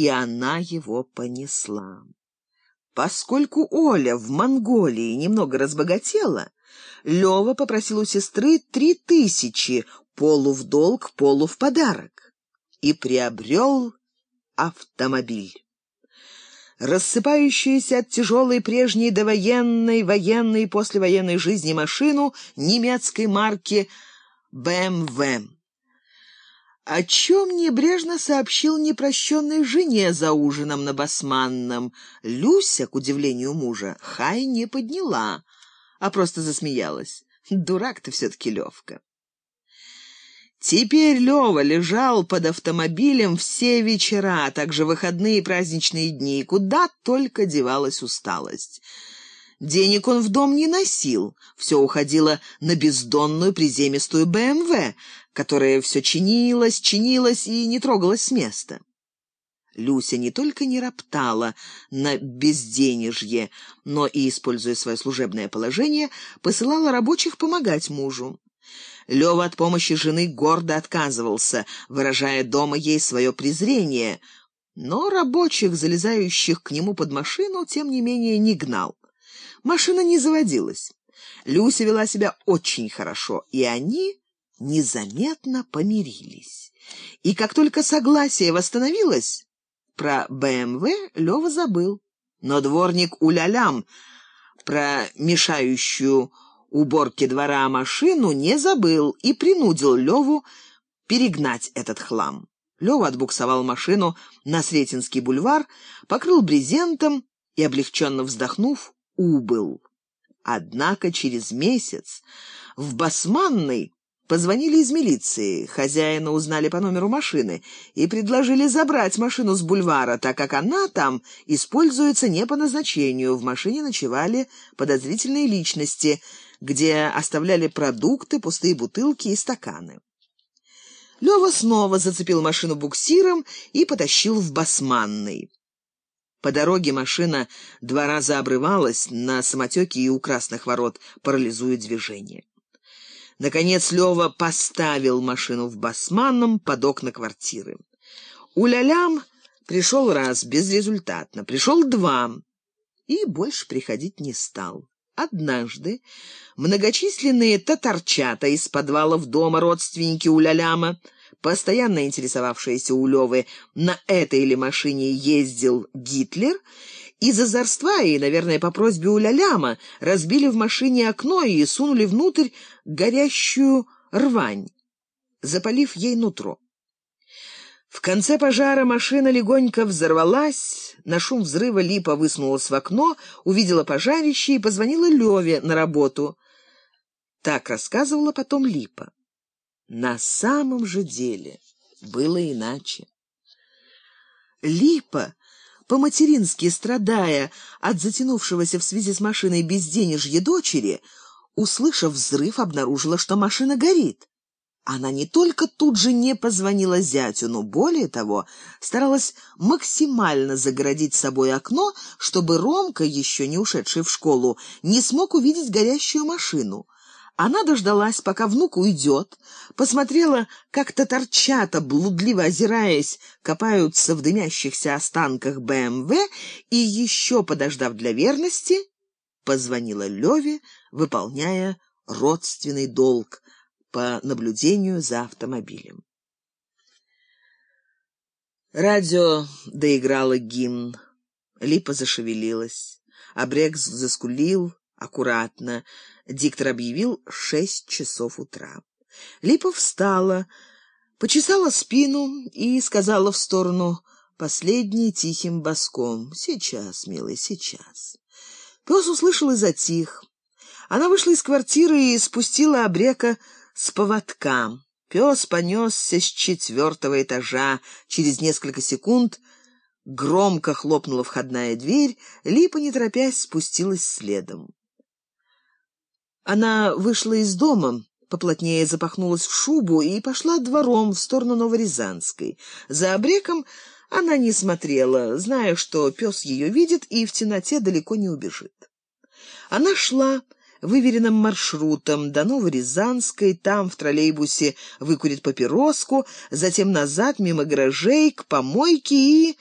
и она его понесла. Поскольку Оля в Монголии немного разбогатела, Лёва попросил у сестры три тысячи, полу в долг, полу в подарок, и приобрел автомобиль. Рассыпающуюся от тяжелой прежней довоенной, военной и послевоенной жизни машину немецкой марки «БМВ» о чем небрежно сообщил непрощенной жене за ужином на Басманном. Люся, к удивлению мужа, хай не подняла, а просто засмеялась. Дурак ты все-таки, Левка. Теперь Лева лежал под автомобилем все вечера, а также выходные и праздничные дни, куда только девалась усталость. Денег он в дом не носил, все уходило на бездонную приземистую БМВ, которая все чинилась, чинилась и не трогалась с места. Люся не только не роптала на безденежье, но и, используя свое служебное положение, посылала рабочих помогать мужу. Лёва от помощи жены гордо отказывался, выражая дома ей свое презрение, но рабочих, залезающих к нему под машину, тем не менее не гнал. Машина не заводилась. Люся вела себя очень хорошо, и они незаметно помирились. И как только согласие восстановилось, про БМВ Лёва забыл. Но дворник Улялям про мешающую уборке двора машину не забыл и принудил Леву перегнать этот хлам. Лева отбуксовал машину на Сретенский бульвар, покрыл брезентом и, облегченно вздохнув, убыл. Однако через месяц в Басманной позвонили из милиции. Хозяина узнали по номеру машины и предложили забрать машину с бульвара, так как она там используется не по назначению. В машине ночевали подозрительные личности, где оставляли продукты, пустые бутылки и стаканы. Лёва снова зацепил машину буксиром и потащил в Басманный. По дороге машина два раза обрывалась на самотеке и у красных ворот, парализуя движение. Наконец Лева поставил машину в Басманном под окна квартиры. Улялям пришел раз безрезультатно, пришел два и больше приходить не стал. Однажды многочисленные татарчата из подвалов дома родственники Уляляма постоянно интересовавшаяся у Левы, на этой или машине ездил Гитлер, из озорства и, наверное, по просьбе Уляляма разбили в машине окно и сунули внутрь горящую рвань, запалив ей нутро. В конце пожара машина легонько взорвалась, на шум взрыва Липа высунулась в окно, увидела пожарище и позвонила Леве на работу. Так рассказывала потом Липа. На самом же деле было иначе. Липа, по-матерински страдая от затянувшегося в связи с машиной безденежья дочери, услышав взрыв, обнаружила, что машина горит. Она не только тут же не позвонила зятю, но более того, старалась максимально загородить собой окно, чтобы Ромка, еще не ушедший в школу, не смог увидеть горящую машину. Она дождалась, пока внук уйдет, посмотрела, как татарчата, блудливо озираясь, копаются в дымящихся останках БМВ и еще, подождав для верности, позвонила Леве, выполняя родственный долг по наблюдению за автомобилем. Радио доиграло гимн. Липа зашевелилась. Абрекс заскулил аккуратно. Диктор объявил шесть часов утра. Липа встала, почесала спину и сказала в сторону последний тихим боском. «Сейчас, милый, сейчас». Пес услышал и затих. Она вышла из квартиры и спустила обрека с поводка. Пес понесся с четвертого этажа. Через несколько секунд громко хлопнула входная дверь, Липа, не торопясь, спустилась следом. Она вышла из дома, поплотнее запахнулась в шубу и пошла двором в сторону Новорязанской. За обреком она не смотрела, зная, что пес ее видит и в темноте далеко не убежит. Она шла выверенным маршрутом до Новорязанской, там в троллейбусе выкурит папироску, затем назад мимо гаражей к помойке и